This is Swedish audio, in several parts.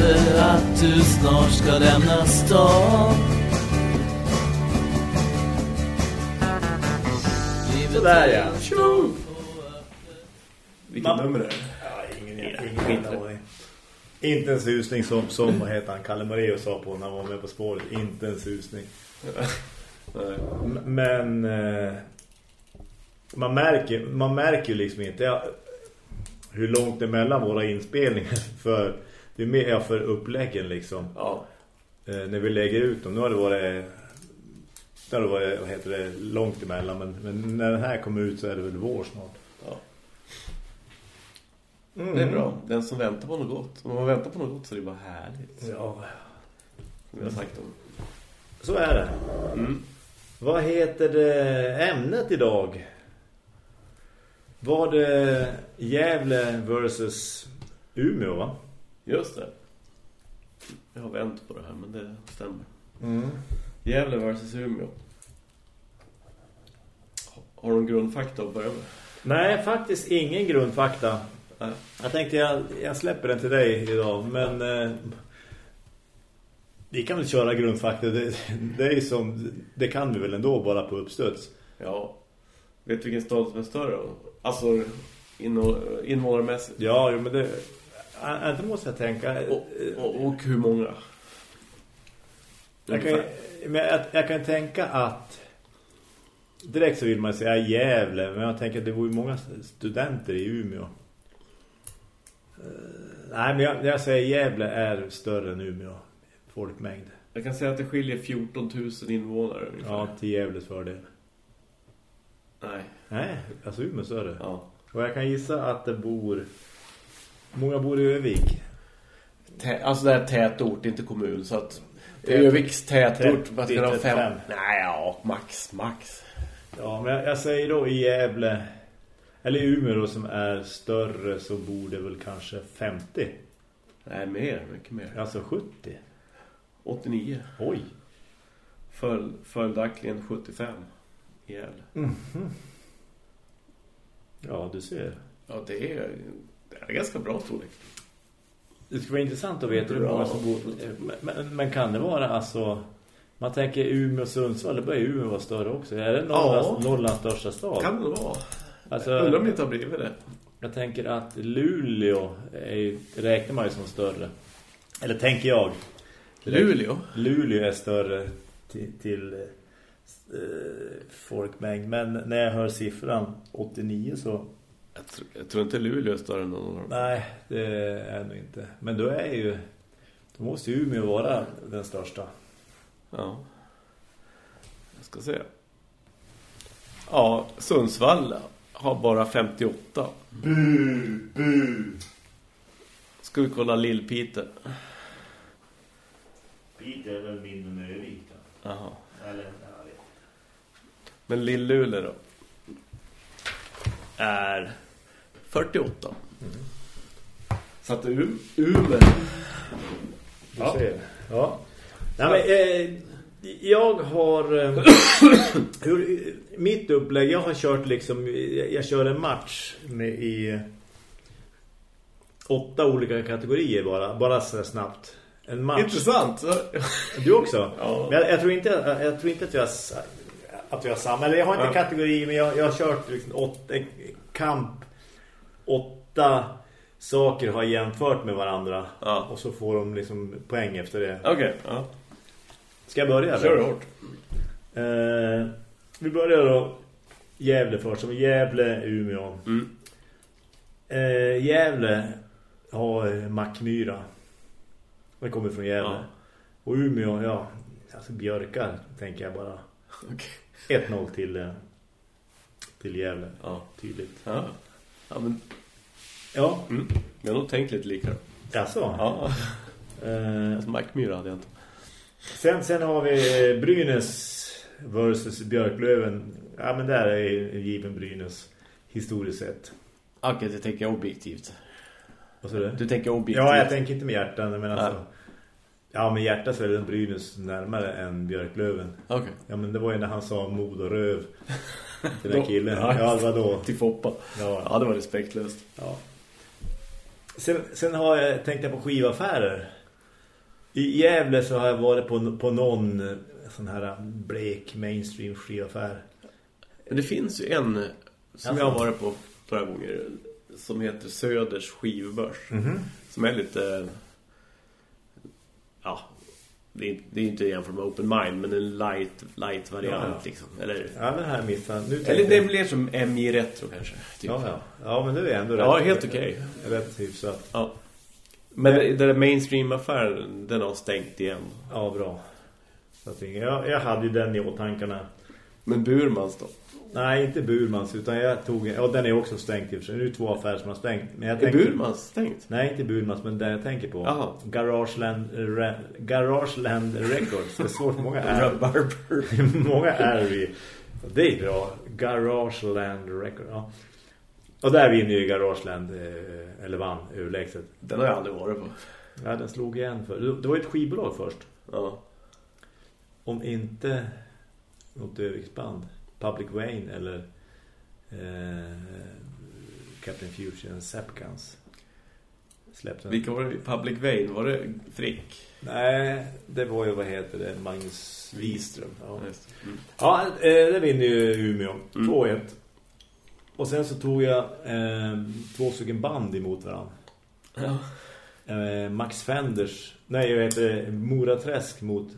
hörde att du snart ska lämna stan Sådär ja. Vilket Man- nummer är det? Ja, ingen, ingen, ingen aning. Inte en susning som, som vad heter han, Kalle Mario sa på när han var med på spåret. Inte en susning. Men eh, man märker man märker ju liksom inte ja, hur långt det är mellan våra inspelningar för det är mer för uppläggen liksom. Ja. Eh, när vi lägger ut dem. Nu har det varit det har det varit, vad heter det, långt emellan men, men när den här kommer ut så är det väl vår snart. ja. Mm. Det är bra. Den som väntar på något gott. Om man väntar på något gott så är det bara härligt. Ja, Som vi har sagt om. så är det. Mm. Vad heter det ämnet idag? Var det Gävle versus Umeå va? Just det. Jag har vänt på det här men det stämmer. Mm. Gävle versus Umeå. Har du någon grundfakta att börja med? Nej, faktiskt ingen grundfakta. Nej. Jag tänkte jag, jag släpper den till dig idag, men eh, vi kan väl köra grundfakta. Det, det är som, det kan vi väl ändå bara på uppstöds. Ja. Vet du vilken stad som är större? Alltså invånarmässigt. Ja, jo, men det, äh, inte måste jag tänka. Och, och, och hur många? Jag kan, men jag, jag kan tänka att direkt så vill man säga Gävle, men jag tänker att det vore många studenter i Umeå. Eh, nej, men jag, jag säger Gävle är större än Umeå folkmängd. Jag kan säga att det skiljer 14 000 invånare ungefär. Ja, till Gävles fördel. Nej. Nej, alltså Umeå är större. Ja. Och jag kan gissa att det bor... Många bor i Övik. Tä, alltså det är tätort, inte kommun. Så att Tät- Öviks tätort, Tät- vad ska det ha? Fem? 35. Nej, ja, max, max. Ja, men jag, jag säger då i Gävle... Eller Umeå då, som är större så bor det väl kanske 50. Nej, mer, mycket mer. Alltså 70. 89. Oj. Följ, följaktligen 75 i Gävle. Ja, du ser. Ja, det är, det är ganska bra storlek. Det skulle vara intressant att veta hur många som bor... Men, men, kan det vara alltså... Man tänker Umeå och Sundsvall, det börjar ju Umeå vara större också. Är det Norrlands, Ja. Norrlands största stad? Kan det vara? Alltså, Undrar om det inte har blivit det. Jag tänker att Luleå är, räknar man ju som större. Eller tänker jag. Luleå? Luleå är större till, till eh, folkmängd. Men när jag hör siffran 89 så... Jag, tror- jag tror inte Luleå är större än någon av dem. Nej, det är nog inte. Men då är ju... Då måste ju Umeå vara den största. Ja. Jag ska se. Ja, Sundsvall har bara 58. Bu, bu. Ska vi kolla Lillpite? Piteå är väl mindre än Övik då? Jaha. Eller, jag vet. Men Lill-Luleå då? Är 48. Så att um, Umeå... Du Ja. ser. Ja. Nej, men, eh, jag har eh, hur, mitt upplägg, jag har kört liksom jag, jag kör en match med i åtta olika kategorier bara, bara så snabbt. En match. Intressant. Du också? Ja. Men jag, jag tror inte jag, jag tror inte att jag att jag har samma eller jag har inte Ja. kategori men jag, jag har kört liksom åtta, en kamp åtta saker har jämfört med varandra Ja. och så får de liksom poäng efter det. Okej, ja. Ska jag börja? Kör hårt. Eh, vi börjar då Gävle först, som Gävle, Umeå. Mm. Eh, Gävle har eh, Mackmyra. Den kommer från Gävle. Ja. Och Umeå, ja, alltså Björkar tänker jag bara. Okej. 1-0 till, eh, till Gävle. Ja. Tydligt. Ja. Ja, men Ja, mm. jag har nog tänkt lite lika. alltså. Ja. Eh, Alltså Mackmyra hade jag inte. sen, sen har vi Brynäs versus Björklöven. Ja, men där är given Brynäs historiskt sett. Okej, det tänker jag objektivt. Vad sa du? Du tänker objektivt. Ja, jag tänker inte med hjärtan, men alltså... Ja, med hjärta så är den Brynäs närmare än Björklöven. Okej. Ja, men det var ju när han sa mod och röv till den killen. ja. Ja, det var då. Till Foppa. Ja. Ja, det var respektlöst. Ja. Sen, sen har jag tänkt på skivaffärer. I Gävle så har jag varit på, på någon eh, sån här blek mainstream skivaffär. Det finns ju en som Alltså. jag har varit på några gånger som heter Söders skivbörs. Mhm. Som är lite... Ja, det är, det är inte jämfört med Open Mind, men en light, light variant Ja, ja. liksom. Eller, Ja, det här missade Nu eller det blir som MJ Retro kanske. Typ. Ja, ja. ja, men det är ändå Ja, rätt. helt okej. Rätt hyfsat. Ja. Men den där mainstream-affären, den har stängt igen. Ja, bra. Jag, jag hade ju den i åtankarna. Men Burmans då? Nej, inte Burmans, utan jag tog... Ja, den är också stängt i och för sig. Nu är det två affärer som har stängt. Men jag Är Burmans stängt? Nej, inte Burmans, men den jag tänker på. Jaha. Garageland, Re, Garageland Records. Det är svårt, många är. Många är vi. Det är bra. Garageland Records, ja. Och där vinner ju Garageland, eh, eller vann, överlägset. Den har jag aldrig varit på. Ja, den slog igen för. Det var ett skivbolag först. Ja. Om inte något överviktsband. Public Wayne eller eh, Captain Fusion Zapkans släppte. Vilka var det? Public Vein, var det Frick? Nej, det var ju, vad heter det? Magnus Wiström. Ja. Mm. ja eh, det vinner ju Umeå. Mm. 2-1. Och sen så tog jag eh, två stycken band emot varandra. Ja. Eh, Max Fenders. Nej, jag heter Mora Träsk mot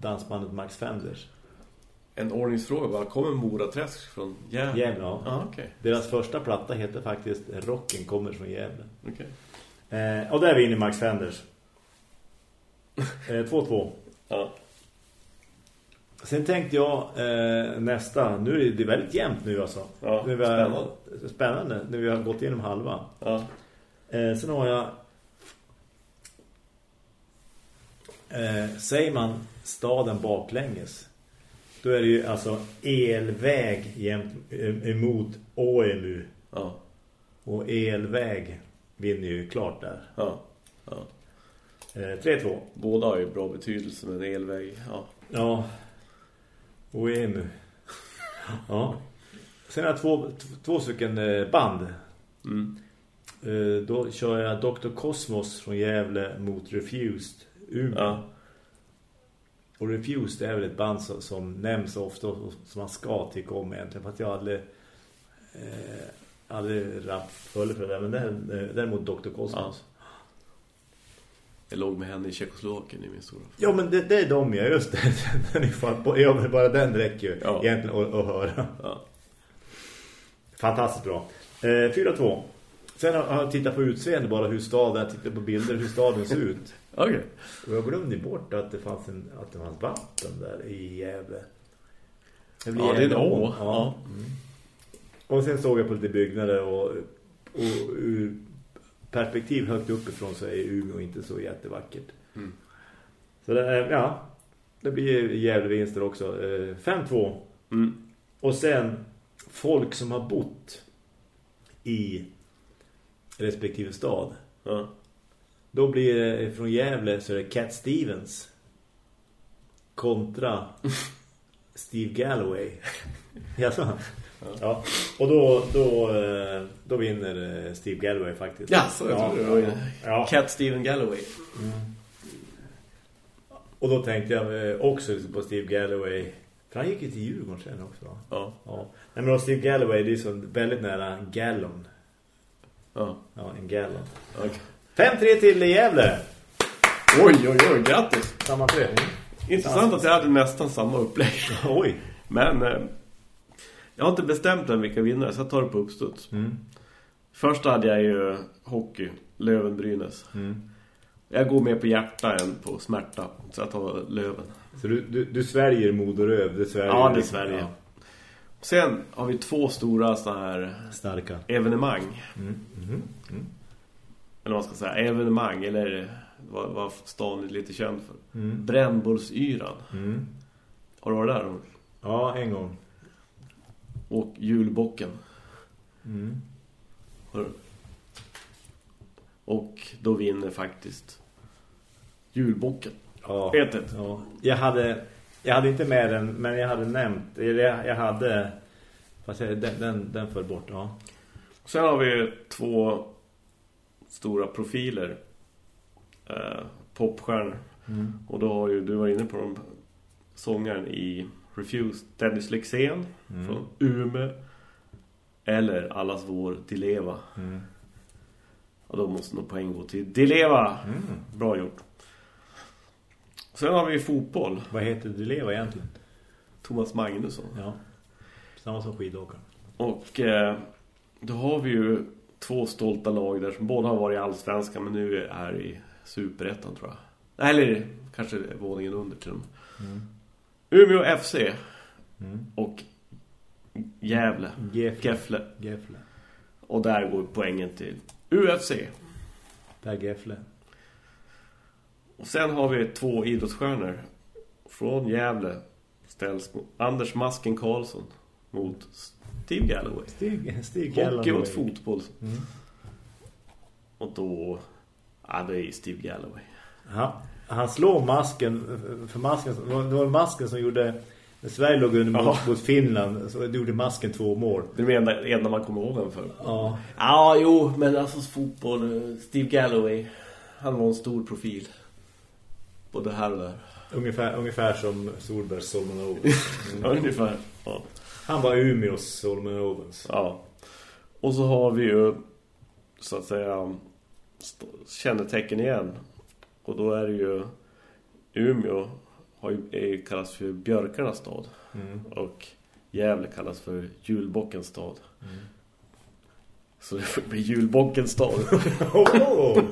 dansbandet Max Fenders. En ordningsfråga, var kommer Moraträsk från Gävle? Gävle, ja. Ja, okej. Deras första platta heter faktiskt Rocken kommer från Gävle. Okej. Eh, och där vinner Max Fenders. Eh, 2-2. Ja. Sen tänkte jag eh, nästa, nu är det, är väldigt jämnt nu alltså. Ja, nu vi har, spännande. Spännande, när vi har gått igenom halva. Ja. Eh, sen har jag eh, säger man staden baklänges då är det ju alltså elväg jämt eh, emot OMU Ja. och elväg vinner ju klart där. Ja. ja. Eh, 3-2. Båda har ju bra betydelse med en elväg. Ja. Ja. OMU. ja. Sen har jag två, två stycken eh, band. Mm. Eh, då kör jag Dr. Cosmos från Gävle mot Refused Umeå. Ja. Och Refused är väl ett band som, som nämns ofta och som man ska tycka om egentligen. För att jag aldrig, eh, aldrig rapp följer för det där. Men det är, eh, däremot Dr. Cosmos. Jag låg med henne i Tjeckoslovakien i min stora Ja, men det, det är de, ja. Just det. Den är fan på, ja, men bara den räcker ju Ja. egentligen att, att höra. Ja. Fantastiskt bra. Eh, 4-2. Sen har jag tittat på utseende bara hur staden, jag tittar på bilder hur staden ser ut. Okej. Och jag glömde bort att det fanns en att det fanns vatten där i Gävle. Det Ja, det är en å. Ja. Mm. Och sen såg jag på lite byggnader och, och ur perspektiv högt uppifrån så är Umeå inte så jättevackert. Mm. Så det är, ja, det blir Gävle vinster också. Eh, 5-2. Mm. Och sen folk som har bott i respektive stad. Ja. Då blir det från Gävle så är det Cat Stevens kontra Steve Galloway. Jaså? Ja. Och då, då, eh, då vinner eh, Steve Galloway faktiskt. Ja, så jag tror det var ja. Cat Steven Galloway. Och då tänkte jag eh, också på Steve Galloway. För han gick ju till Djurgården sen också. Ja. Ja. Nej, men Steve Galloway det är så väldigt nära Gallon. Ja. Ja, en Gallon. Okej. 5-3 till Gävle. Oj, oj, oj, grattis. Samma tre. Intressant att jag hade nästan samma upplägg. Oj. Men eh, jag har inte bestämt än vilka vinnare så jag tar det på uppstuds. Mm. Först hade jag ju hockey, Löven-Brynäs. Mm. Jag går mer på hjärta än på smärta, så jag tar Löven. Så du, du, du det svärger Ja, det svärjer. Ja. Sen har vi två stora såna här Starka. evenemang. Mm. Mhm. Mm. Eller vad man ska säga, evenemang, eller vad, vad stan är lite känd för. Mm. Brännbollsyran. Mm. Har du varit där? Ja, en gång. Och julbocken. Mm. Och då vinner faktiskt julbocken. Ja. Inte. ja. Jag hade jag hade inte med den, men jag hade nämnt jag, jag hade fast jag, den, den, den föll bort, ja. Sen har vi två stora profiler. Eh, popstjärnor. Och då har ju du var inne på de sångaren i Refused, Dennis Lexén från Umeå. Eller Allas vår Dileva. Mm. Och då måste nog poäng gå till Dileva. Bra gjort. Sen har vi fotboll. Vad heter du leva egentligen? Thomas Magnusson. Ja. Samma som skidåkaren. Och eh, då har vi ju två stolta lag där som båda har varit i Allsvenskan men nu är i Superettan tror jag. Eller kanske våningen under till dem. Umeå FC Mm. och Gävle. Gefle. Gefle. Gefle. Och där går poängen till UFC. Per Gefle. Och sen har vi två idrottsstjärnor. Från Gävle ställs Anders Masken Karlsson mot Steve Galloway. Stig, Stig Hockey Galloway. mot fotboll. Mm. Och då... Ja, det är Steve Galloway. Ja, han slår masken för masken, det var masken som gjorde när Sverige låg under mot, Ja. mot Finland så gjorde masken två mål. Det är det enda, enda man kommer ihåg honom för. Ja. Ja, jo, men alltså fotboll... Steve Galloway, han var en stor profil. Både här och där. Ungefär, ungefär som Solbergs Solomon Owens. Ja, ungefär. Ja. Han var Umeås Solomon Owens. ja. Och så har vi ju, så att säga, kännetecken igen. Och då är det ju... Umeå har ju, är kallas för björkarnas stad. Mm. Och Gävle kallas för julbockens stad. Så det får bli julbockens stad. Oh,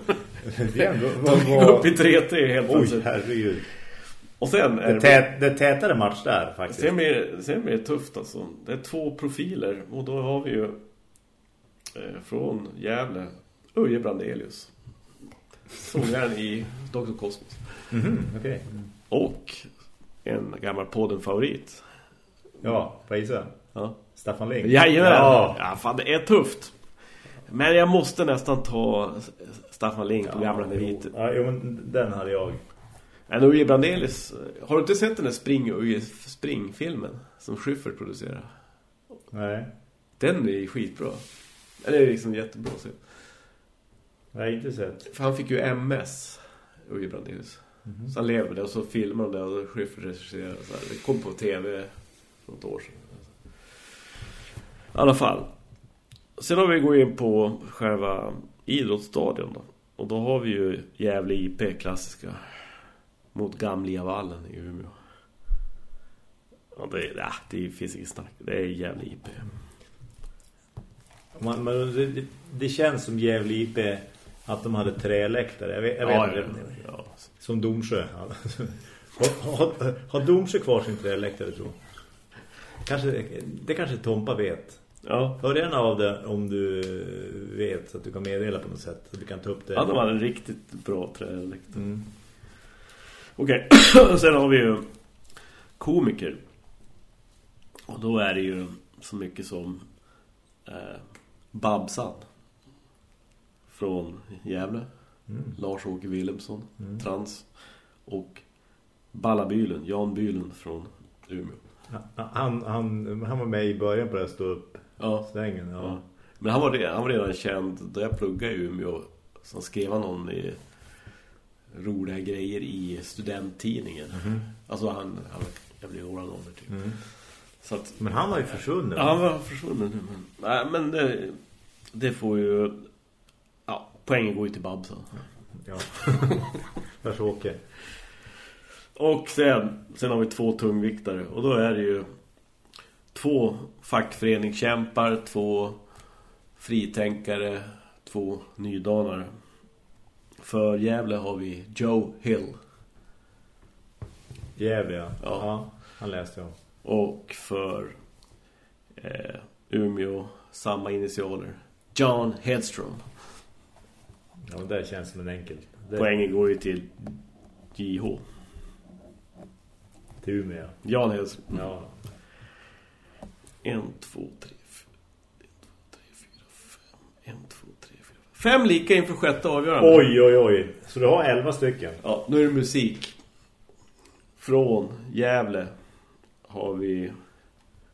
det är ändå... De gick upp i 3-3 helt Oj, plötsligt. herregud. Och sen Det är det, tät, det tätare match där faktiskt. sen, blir, sen blir det tufft alltså. Det är två profiler. Och då har vi ju eh, från Gävle Uje Brandelius. Sångaren i Dr. Cosmos. Mhm, okej. Och en gammal podden-favorit. Ja, vad gissar Ja. Staffan Ling. Jajamän! Ja. Ja, fan det är tufft. Men jag måste nästan ta Staffan Ling på gamla meriter. Ja, jo, men den hade jag. En Uje Brandelis. Har du inte sett den där Spring Uje Spring-filmen som Schyffert producerar? Nej, Den är ju skitbra. Den är liksom jättebra. Så. har inte sett. För han fick ju MS, Uje Brandelis. Så han lever det och så filmar de det och Schyffert regisserar. Det kom på tv för något år sedan. I alla fall. Sen har vi gått in på själva idrottsstadion då. Och då har vi ju Gävle IP klassiska mot Gamlia vallen i Umeå. Och det, ja, det finns inget snack. Det är Gävle IP. Man, man, det, det känns som Gävle IP att de hade träläktare. Jag vet, jag vet Ja, inte. ja, ja. Som Domsjö. har, har, har Domsjö kvar sin träläktare tror jag? Kanske, det kanske Tompa vet. Ja, Hör gärna av det om du vet så att du kan meddela på något sätt. Så vi kan ta upp det. ja de hade en riktigt bra träläktare. Mm. Okej, sen har vi ju komiker. Och då är det ju så mycket som eh, Babsan från Gävle. Lars-Åke Wilhelmsson, trans. Och Balla Bylund, Jan Bylund från Umeå. Han, han, han var med i början på det här stå upp Ja. svängen. Ja. Ja. Men han var, redan, han var redan känd då jag pluggade i Umeå. Så skrev han någon i roliga grejer i studenttidningen. Alltså han, han jag blev våran ålder typ. Så att, Men han var ju försvunnen. ja, han var försvunnen nu. Men, nej, men det, det får ju... Ja, poängen går ju till Babsan. Ja. Lars-Åke. Och sen, sen har vi två tungviktare. Och då är det ju två fackföreningskämpar, två fritänkare, två nydanare. För Gävle har vi Joe Hill. Gävle, ja. Ja. ja. Han läste jag. Och för eh, Umeå, samma initialer. John Hedström. Ja, men det känns som en enkel. Det, Poängen går ju till JH. Till Umeå, ja. Jan Hedström. ja. En, två, tre. En, två, tre, fyra. Fem lika inför sjätte avgörande. Oj, oj, oj. Så du har elva stycken. Ja, nu är det musik. Från Gävle har vi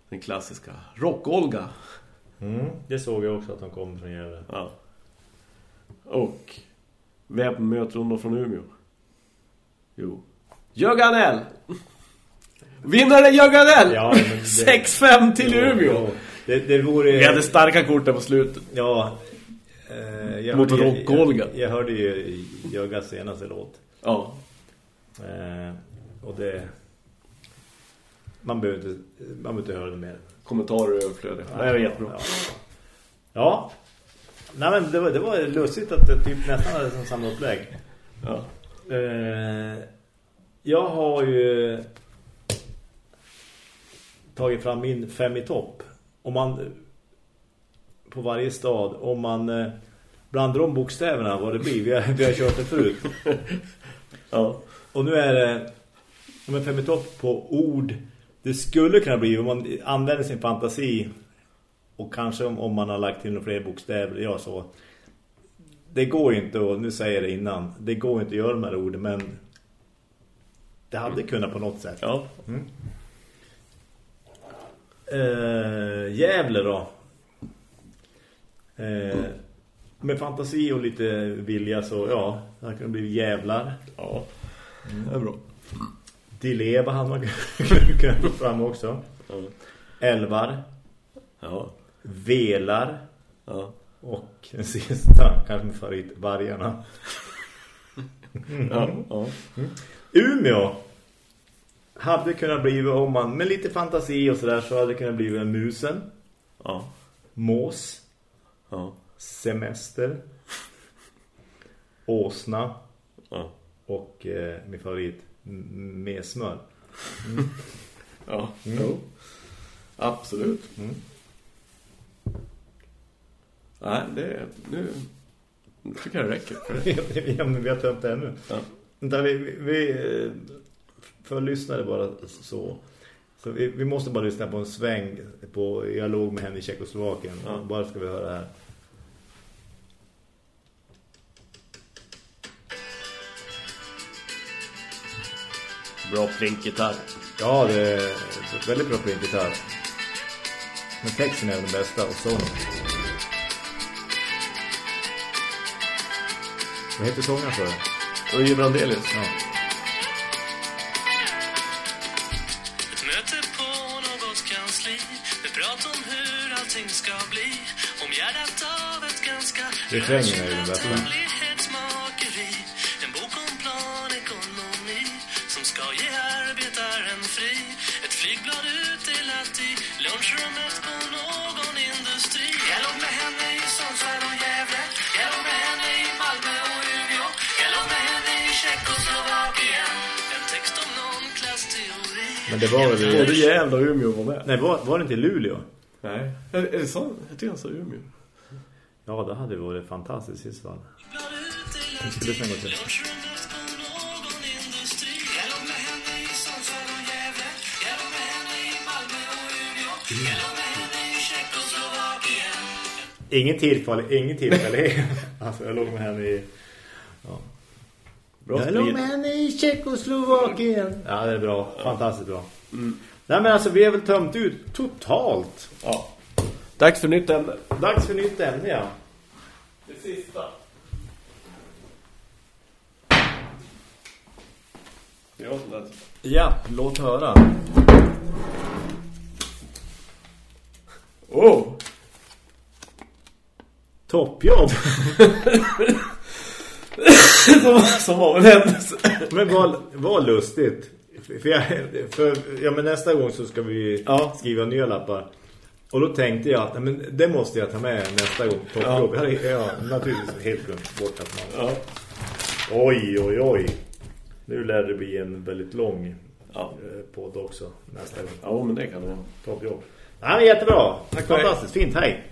den klassiska Rock-Olga. Mm. Det såg jag också att de kom från Gävle. Ja. Och vem möter hon då från Umeå? Jo. Jöganell! Vinnare Jöganell! Ja, men det- 6-5 till Jo, Umeå! jo. Det, det vore... Vi hade starka kort där på slutet. Ja. Eh, jag Mot hörde- Rock-Olga. Jag, jag hörde ju Jöggas senaste låt. Ja. Eh, och det... Man behöver inte, man behöver inte höra det mer. Kommentarer överflödiga. Det är jättebra. Ja. ja. Nej men det var, det var lustigt att det typ nästan hade som samma upplägg. Ja. Eh, jag har ju tagit fram min fem i topp. Om man på varje stad, om man eh, blandar om bokstäverna vad det blir. Vi har, vi har kört det förut. Ja. Och nu är det om en fem i topp på ord. Det skulle kunna bli om man använder sin fantasi och kanske om, om man har lagt till några fler bokstäver. Ja, så. Det går inte, och nu säger jag det innan, det går inte att göra de här orden, men det hade kunnat på något sätt. Ja. Eh, Gävle då. Eh, med fantasi och lite vilja så, ja, det hade kunnat bli jävlar. Ja. Det är bra. Dileva hade man kunnat få fram också. Ja. Älvar, Ja. velar Ja. och den sista, kanske med favorit, vargarna. Ja. ja. Umeå hade kunnat bli, om man med lite fantasi och sådär, så hade det kunnat bli en musen, Ja. mås, Ja. semester, åsna Ja. och eh, min favorit, med smör. Ja. Jo. Absolut. Mm. Nej, det nu tycker jag det räcker. för det. ja, men vi har tömt det ännu. Ja. Vänta, vi, vi, vi för lyssnare bara så. Så vi, vi måste bara lyssna på en sväng på jag låg med henne i Tjeckoslovakien. Ja. Bara ska vi höra här. Bra plinkgitarr. Ja, det är väldigt bra gitarr. Men texten är den bästa och sång. Vad heter sången för? Uje Brandelius. Ja. Kansli med prat om hur allting ska bli. Omgärdat av ett ganska bästa. hemlighetsmakeri En bok om planekonomi som ska ge arbetaren fri. Ett flygblad utdelat i lunchrummet på någon industri. Jag låg med henne i Sundsvall och Gävle. Jag låg med henne i Malmö och Umeå. Jag låg med henne i Tjeckoslovakien Men det var väl... Både Gävle och Umeå var med. Nej, var, var det inte i Luleå? Nej. Är, är det så? Jag tycker han sa Umeå. Ja, det hade varit fantastiskt i så fall. Utdelat Ska snälla gå till? Ingen tillfällighet. Ingen tillfällighet. alltså, jag låg med henne i... Med henne i Tjeckoslovakien. Ja, det är bra. Fantastiskt bra. Nej, men alltså, vi har väl tömt ut totalt. Ja. Dags för nytt ämne. Dags för nytt ämne, ja. Det sista. Det är jag som läser. Ja, låt höra. Oh! Toppjobb. som, som var en händelse. men vad, vad lustigt. För, jag, för ja, men nästa gång så ska vi Ja. skriva nya lappar. Och då tänkte jag att men det måste jag ta med nästa gång. Toppjobb. Ja. Jag naturligtvis helt glömt bort att man... Ja. Oj, oj, oj. Nu lär det bli en väldigt lång Ja. eh, podd också nästa gång. ja, men det kan det vara. Toppjobb. Men jättebra. Tack, Fantastiskt. Fint. Hej.